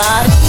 lot.